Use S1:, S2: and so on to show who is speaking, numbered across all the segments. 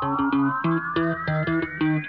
S1: Thank you.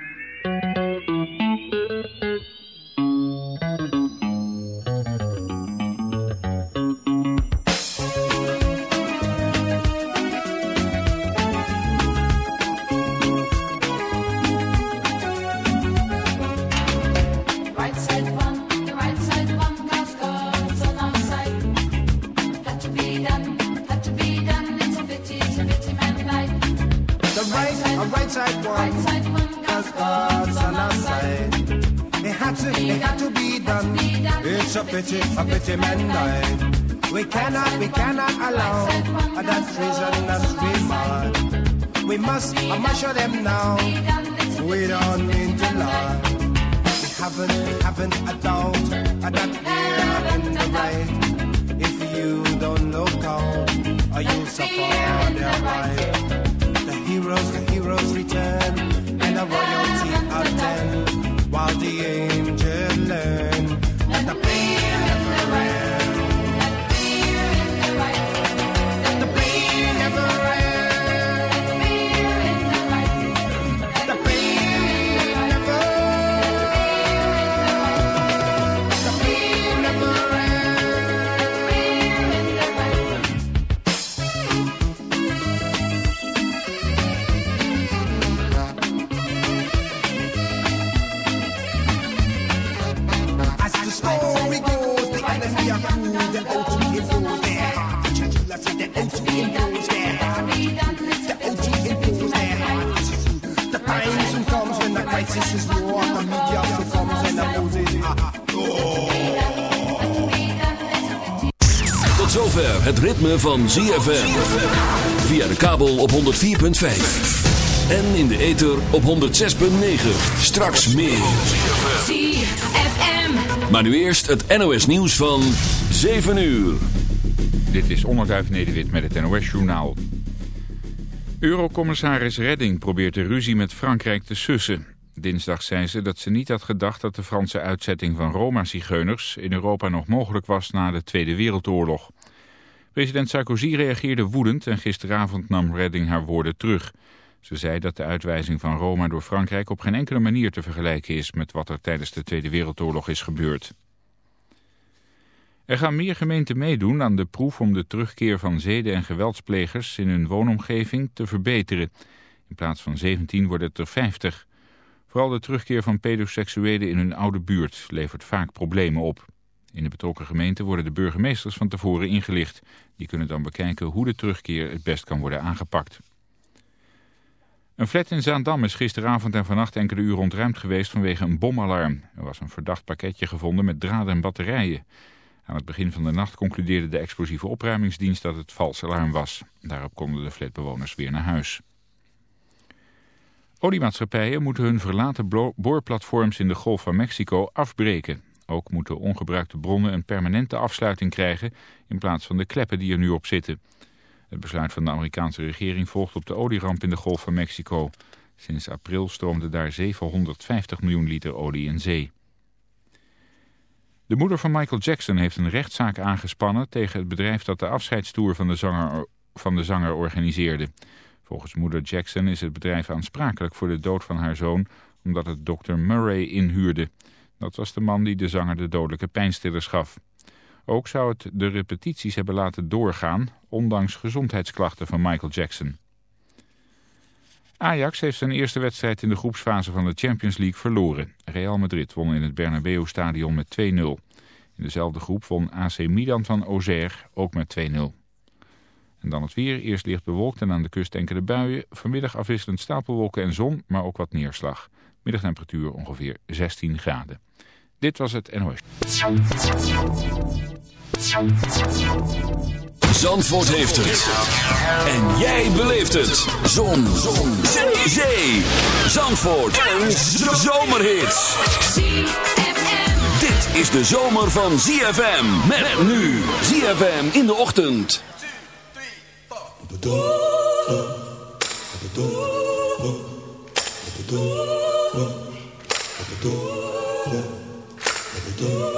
S1: A pity, a pity man
S2: died. We cannot, we cannot allow that treason that's remark. We must, I must show them now. We don't mean to lie. We haven't, we haven't a doubt that we're in the right. If you don't look out, or you'll suffer their right. The heroes, the heroes return, and the royalty attend,
S3: zover het ritme van ZFM. Via de kabel op 104.5. En in de ether op 106.9. Straks meer.
S4: ZFM.
S3: Maar nu eerst het NOS nieuws van 7 uur.
S5: Dit is Onderduif Nederwit met het NOS-journaal. Eurocommissaris Redding probeert de ruzie met Frankrijk te sussen. Dinsdag zei ze dat ze niet had gedacht dat de Franse uitzetting van Roma-zigeuners in Europa nog mogelijk was na de Tweede Wereldoorlog. President Sarkozy reageerde woedend en gisteravond nam Redding haar woorden terug. Ze zei dat de uitwijzing van Roma door Frankrijk op geen enkele manier te vergelijken is met wat er tijdens de Tweede Wereldoorlog is gebeurd. Er gaan meer gemeenten meedoen aan de proef om de terugkeer van zeden- en geweldsplegers in hun woonomgeving te verbeteren. In plaats van 17 worden het er 50. Vooral de terugkeer van pedoseksuelen in hun oude buurt levert vaak problemen op. In de betrokken gemeente worden de burgemeesters van tevoren ingelicht. Die kunnen dan bekijken hoe de terugkeer het best kan worden aangepakt. Een flat in Zaandam is gisteravond en vannacht enkele uren ontruimd geweest vanwege een bomalarm. Er was een verdacht pakketje gevonden met draden en batterijen. Aan het begin van de nacht concludeerde de explosieve opruimingsdienst dat het vals alarm was. Daarop konden de flatbewoners weer naar huis. Oliemaatschappijen moeten hun verlaten boorplatforms in de Golf van Mexico afbreken. Ook moeten ongebruikte bronnen een permanente afsluiting krijgen in plaats van de kleppen die er nu op zitten. Het besluit van de Amerikaanse regering volgt op de olieramp in de Golf van Mexico. Sinds april stroomde daar 750 miljoen liter olie in zee. De moeder van Michael Jackson heeft een rechtszaak aangespannen tegen het bedrijf dat de afscheidstoer van de zanger, van de zanger organiseerde. Volgens moeder Jackson is het bedrijf aansprakelijk voor de dood van haar zoon omdat het Dr. Murray inhuurde. Dat was de man die de zanger de dodelijke pijnstillers gaf. Ook zou het de repetities hebben laten doorgaan, ondanks gezondheidsklachten van Michael Jackson. Ajax heeft zijn eerste wedstrijd in de groepsfase van de Champions League verloren. Real Madrid won in het Bernabeu-stadion met 2-0. In dezelfde groep won AC Milan van Auxerre ook met 2-0. En dan het weer. Eerst licht bewolkt en aan de kust enkele buien. Vanmiddag afwisselend stapelwolken en zon, maar ook wat neerslag. Middagtemperatuur ongeveer 16 graden. Dit was het NOS.
S3: Zandvoort heeft het. En jij beleeft het. Zon. Zon. Zee. Zee. Zandvoort. Een zomerhit.
S4: ZFM.
S3: Dit is de zomer van ZFM. Met nu. ZFM in de ochtend.
S6: Oh.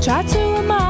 S7: Try to remind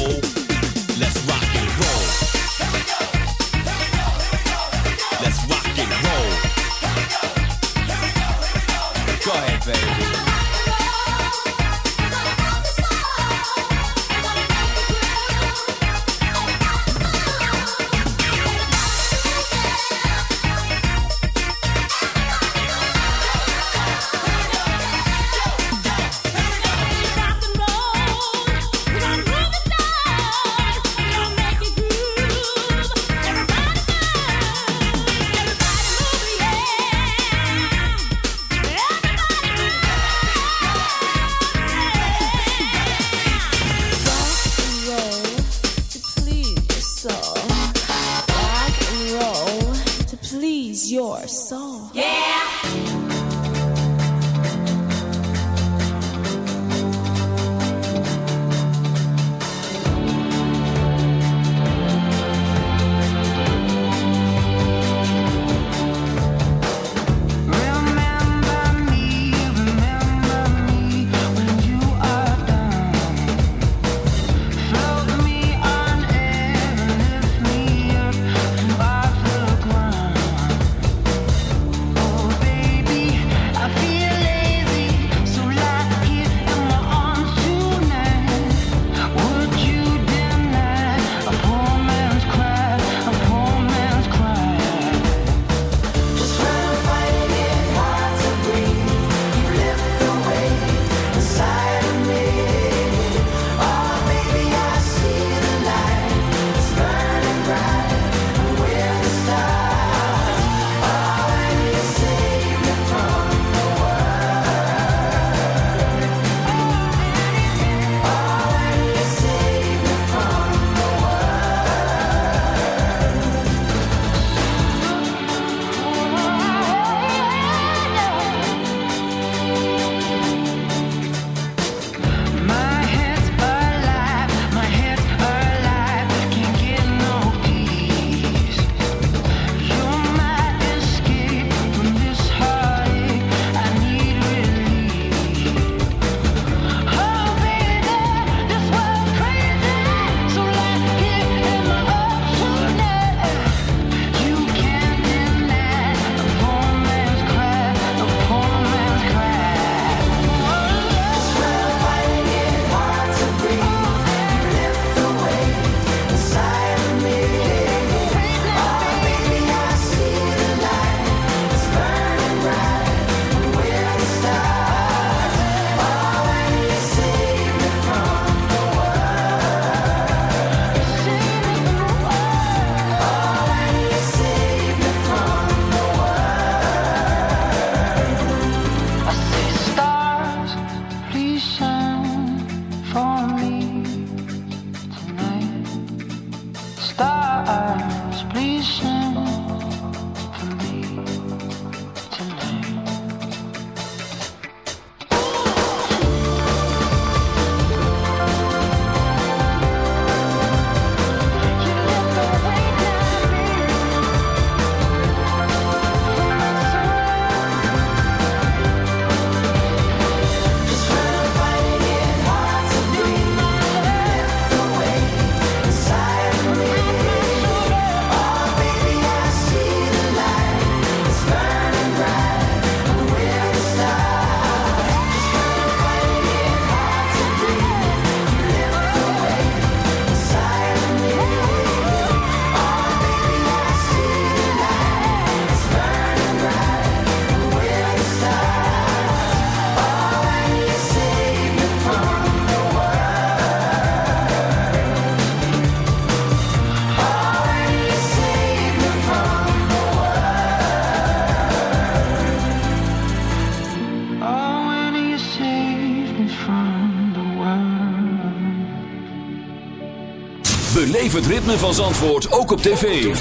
S2: Het ritme van Zandvoort ook op tv.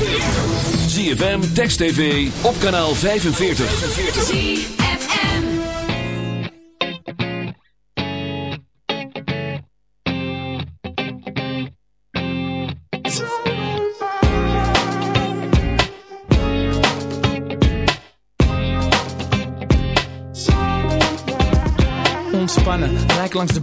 S2: ZFM, Text TV, op kanaal 45.
S8: ZFM.
S9: Ontspannen, rijk langs de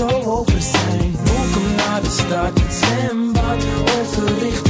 S9: zo over zijn. Welkom naar de stad, zwembad, over richting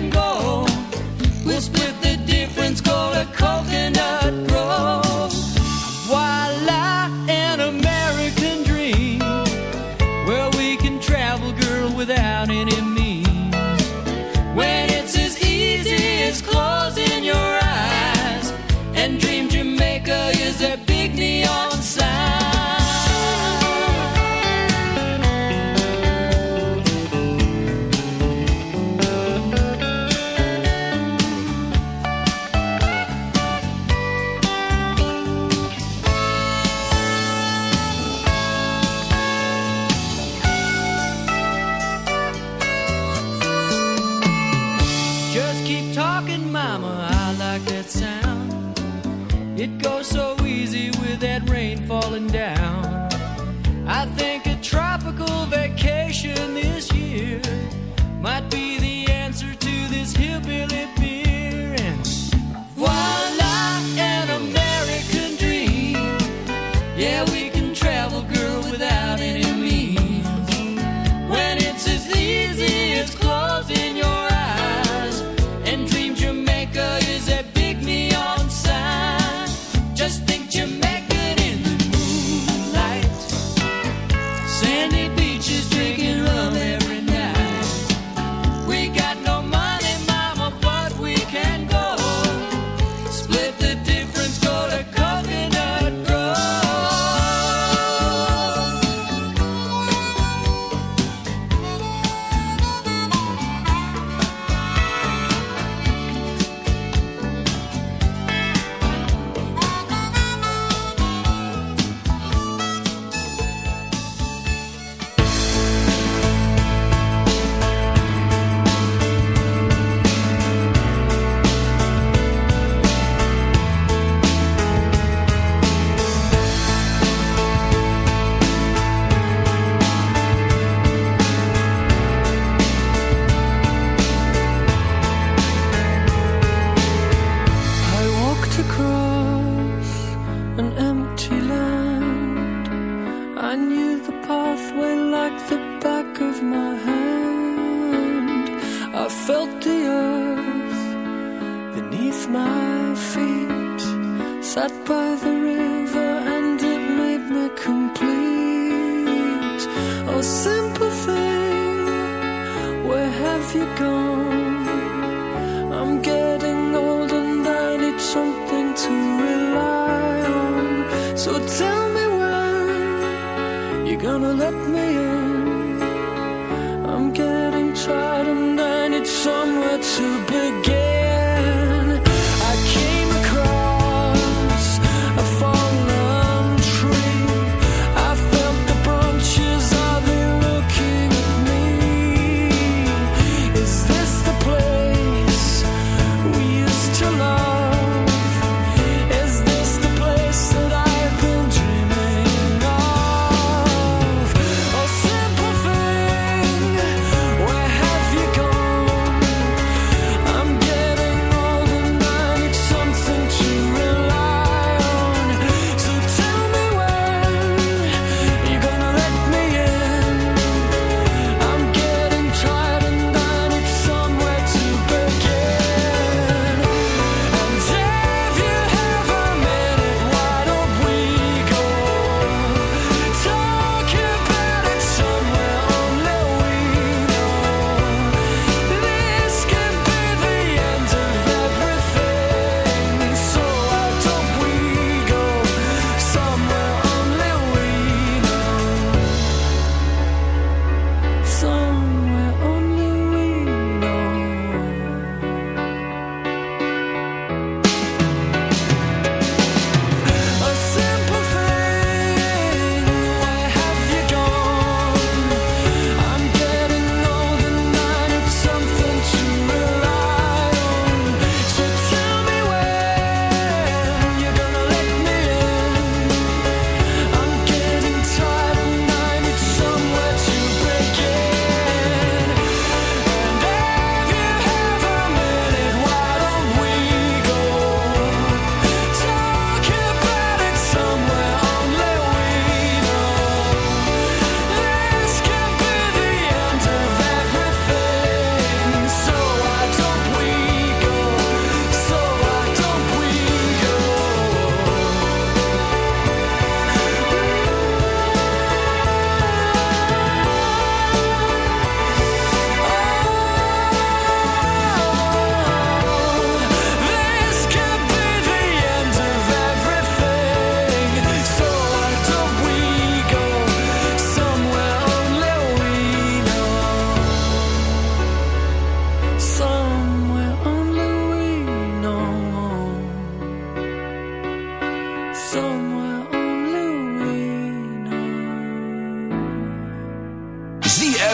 S4: and go.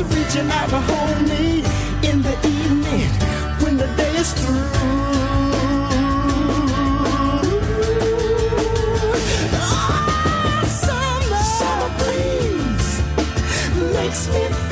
S10: It's reaching out to hold me in the evening when the day is through. Oh, summer breeze makes me